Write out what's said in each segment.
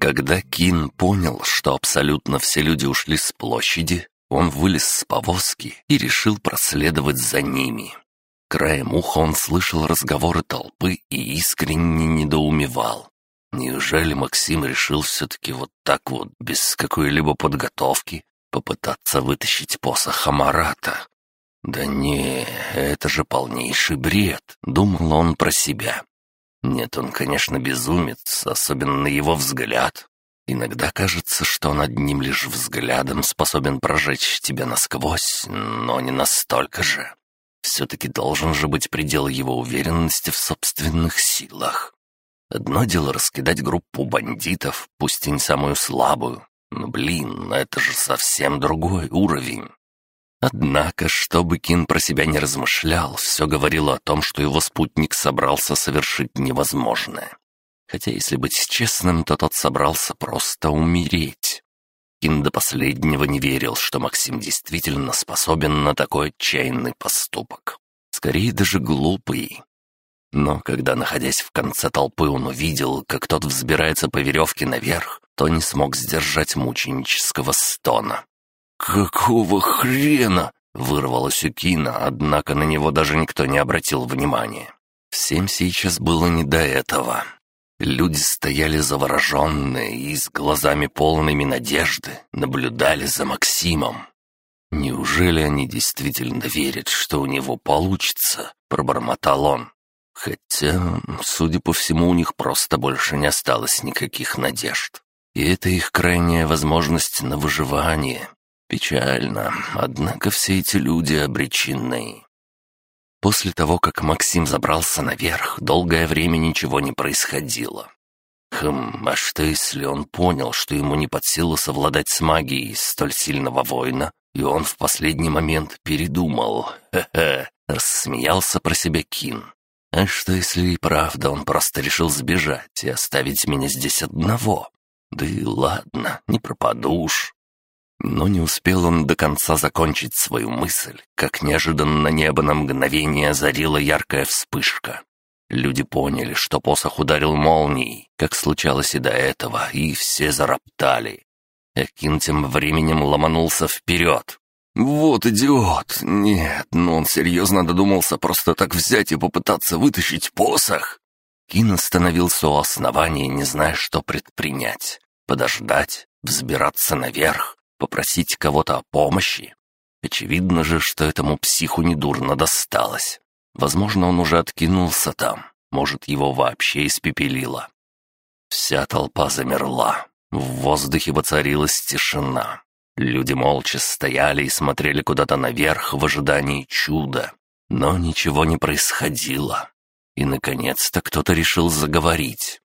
Когда Кин понял, что абсолютно все люди ушли с площади, он вылез с повозки и решил проследовать за ними. Краем уха он слышал разговоры толпы и искренне недоумевал. Неужели Максим решил все-таки вот так вот, без какой-либо подготовки, попытаться вытащить посох Амарата? Да не, это же полнейший бред, думал он про себя. Нет, он, конечно, безумец, особенно его взгляд. Иногда кажется, что он одним лишь взглядом способен прожечь тебя насквозь, но не настолько же. Все-таки должен же быть предел его уверенности в собственных силах. Одно дело раскидать группу бандитов, пусть и не самую слабую, но, блин, это же совсем другой уровень. Однако, что бы Кин про себя не размышлял, все говорило о том, что его спутник собрался совершить невозможное. Хотя, если быть честным, то тот собрался просто умереть. Кин до последнего не верил, что Максим действительно способен на такой отчаянный поступок. Скорее даже глупый. Но когда, находясь в конце толпы, он увидел, как тот взбирается по веревке наверх, то не смог сдержать мученического стона. «Какого хрена?» — вырвалось у Кина, однако на него даже никто не обратил внимания. Всем сейчас было не до этого. Люди стояли завороженные и с глазами полными надежды наблюдали за Максимом. «Неужели они действительно верят, что у него получится?» — пробормотал он. Хотя, судя по всему, у них просто больше не осталось никаких надежд. И это их крайняя возможность на выживание. Печально, однако все эти люди обречены. После того, как Максим забрался наверх, долгое время ничего не происходило. Хм, а что если он понял, что ему не под силу совладать с магией столь сильного воина, и он в последний момент передумал? Хе-хе, рассмеялся про себя Кин. А что если и правда он просто решил сбежать и оставить меня здесь одного? Да и ладно, не пропаду. Но не успел он до конца закончить свою мысль, как неожиданно небо на мгновение озарила яркая вспышка. Люди поняли, что посох ударил молнией, как случалось и до этого, и все зароптали. Экин тем временем ломанулся вперед. «Вот идиот! Нет, ну он серьезно додумался просто так взять и попытаться вытащить посох!» Кин остановился у основания, не зная, что предпринять. Подождать, взбираться наверх, попросить кого-то о помощи. Очевидно же, что этому психу недурно досталось. Возможно, он уже откинулся там, может, его вообще испепелило. Вся толпа замерла. В воздухе воцарилась тишина. Люди молча стояли и смотрели куда-то наверх в ожидании чуда. Но ничего не происходило. И, наконец-то, кто-то решил заговорить.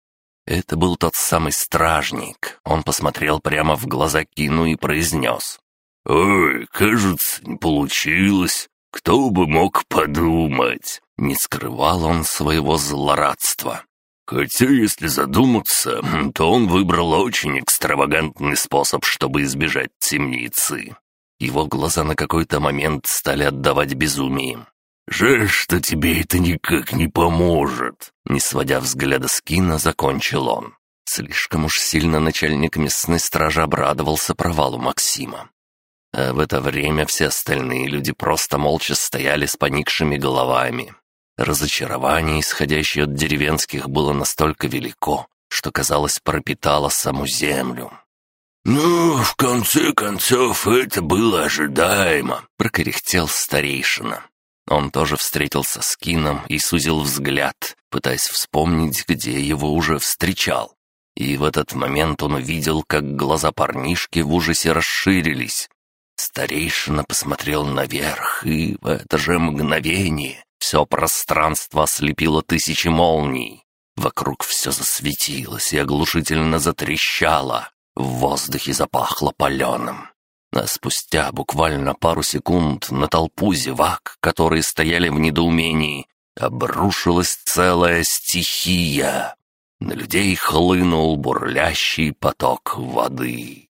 Это был тот самый стражник. Он посмотрел прямо в глаза Кину и произнес. «Ой, кажется, не получилось. Кто бы мог подумать?» Не скрывал он своего злорадства. Хотя, если задуматься, то он выбрал очень экстравагантный способ, чтобы избежать темницы. Его глаза на какой-то момент стали отдавать безумием. «Жаль, что тебе это никак не поможет», — не сводя взгляда с Кина, закончил он. Слишком уж сильно начальник местной стражи обрадовался провалу Максима. А в это время все остальные люди просто молча стояли с поникшими головами. Разочарование, исходящее от деревенских, было настолько велико, что, казалось, пропитало саму землю. «Ну, в конце концов, это было ожидаемо», — прокряхтел старейшина. Он тоже встретился с Кином и сузил взгляд, пытаясь вспомнить, где его уже встречал. И в этот момент он увидел, как глаза парнишки в ужасе расширились. Старейшина посмотрел наверх, и в это же мгновение все пространство ослепило тысячи молний. Вокруг все засветилось и оглушительно затрещало. В воздухе запахло паленым. А спустя буквально пару секунд на толпу зевак, которые стояли в недоумении, обрушилась целая стихия. На людей хлынул бурлящий поток воды.